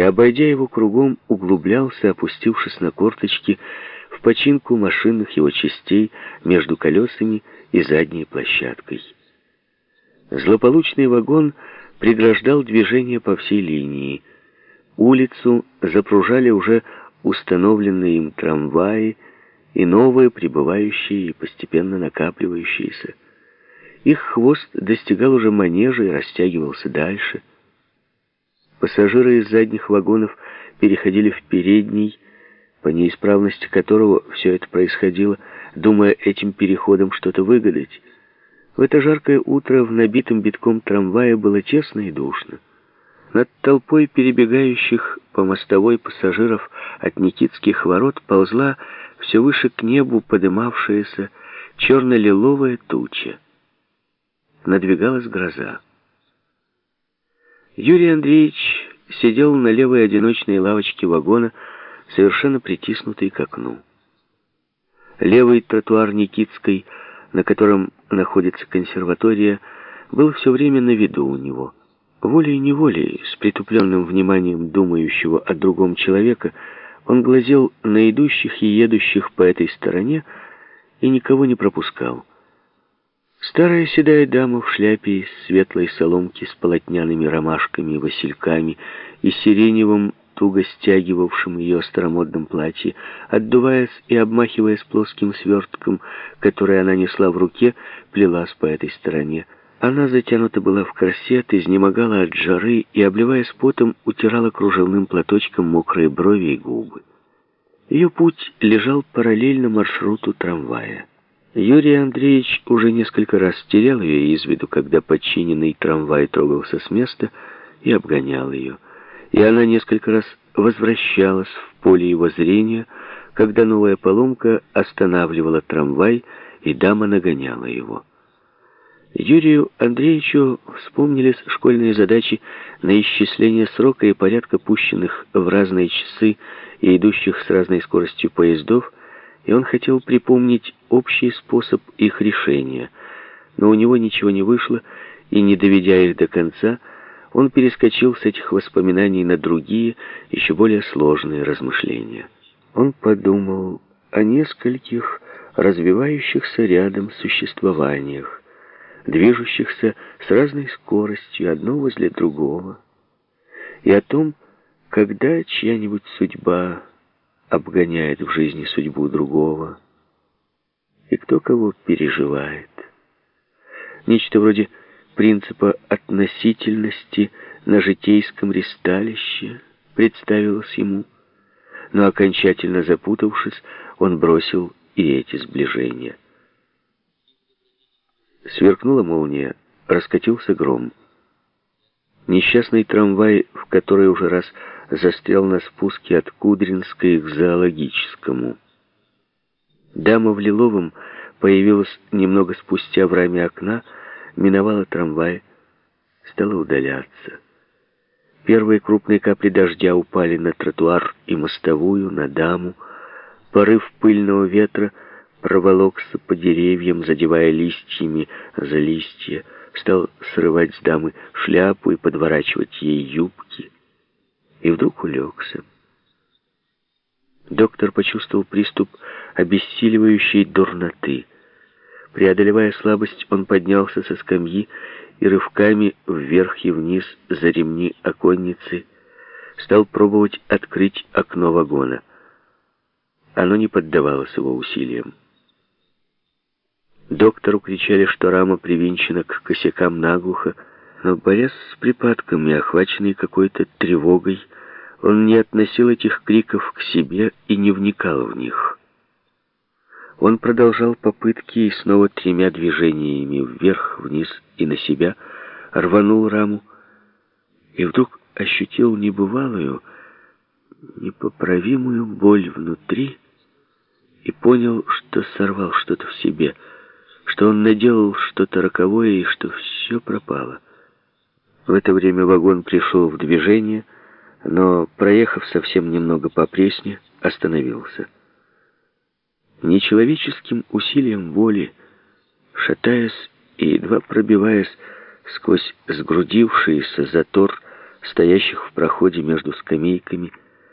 и, обойдя его кругом, углублялся, опустившись на корточки, в починку машинных его частей между колесами и задней площадкой. Злополучный вагон преграждал движение по всей линии. Улицу запружали уже установленные им трамваи и новые, прибывающие и постепенно накапливающиеся. Их хвост достигал уже манежа и растягивался дальше. Пассажиры из задних вагонов переходили в передний, по неисправности которого все это происходило, думая этим переходом что-то выгадать. В это жаркое утро в набитом битком трамвае было тесно и душно. Над толпой перебегающих по мостовой пассажиров от Никитских ворот ползла все выше к небу подымавшаяся черно-лиловая туча. Надвигалась гроза. Юрий Андреевич сидел на левой одиночной лавочке вагона, совершенно притиснутый к окну. Левый тротуар Никитской, на котором находится консерватория, был все время на виду у него. Волей-неволей, с притупленным вниманием думающего о другом человека, он глазел на идущих и едущих по этой стороне и никого не пропускал. Старая седая дама в шляпе из светлой соломки с полотняными ромашками, васильками и сиреневым туго стягивавшим ее старомодном платье, отдуваясь и обмахиваясь плоским свертком, который она несла в руке, плелась по этой стороне. Она затянута была в корсет, изнемогала от жары и, обливаясь потом, утирала кружевным платочком мокрые брови и губы. Ее путь лежал параллельно маршруту трамвая. Юрий Андреевич уже несколько раз терял ее из виду, когда подчиненный трамвай трогался с места и обгонял ее и она несколько раз возвращалась в поле его зрения, когда новая поломка останавливала трамвай, и дама нагоняла его. Юрию Андреевичу вспомнились школьные задачи на исчисление срока и порядка пущенных в разные часы и идущих с разной скоростью поездов, и он хотел припомнить общий способ их решения, но у него ничего не вышло, и, не доведя их до конца, он перескочил с этих воспоминаний на другие, еще более сложные размышления. Он подумал о нескольких развивающихся рядом существованиях, движущихся с разной скоростью одно возле другого, и о том, когда чья-нибудь судьба обгоняет в жизни судьбу другого, и кто кого переживает. Нечто вроде принципа относительности на житейском ристалище представилось ему, но окончательно запутавшись, он бросил и эти сближения. Сверкнула молния, раскатился гром. Несчастный трамвай, в который уже раз застрял на спуске от Кудринской к зоологическому. Дама в лиловом появилась немного спустя в раме окна, миновала трамвай, стала удаляться. Первые крупные капли дождя упали на тротуар и мостовую, на даму. Порыв пыльного ветра проволокся по деревьям, задевая листьями за листья, стал срывать с дамы шляпу и подворачивать ей юбки. И вдруг улегся. Доктор почувствовал приступ обессиливающей дурноты. Преодолевая слабость, он поднялся со скамьи и рывками вверх и вниз за ремни оконницы стал пробовать открыть окно вагона. Оно не поддавалось его усилиям. Доктору кричали, что рама привинчена к косякам наглухо, но, борясь с припадками, охваченный какой-то тревогой, он не относил этих криков к себе и не вникал в них. Он продолжал попытки и снова тремя движениями вверх, вниз и на себя рванул раму и вдруг ощутил небывалую, непоправимую боль внутри и понял, что сорвал что-то в себе, что он наделал что-то роковое и что все пропало. В это время вагон пришел в движение, но, проехав совсем немного по пресне, остановился. Нечеловеческим усилием воли, шатаясь и едва пробиваясь сквозь сгрудившийся затор стоящих в проходе между скамейками,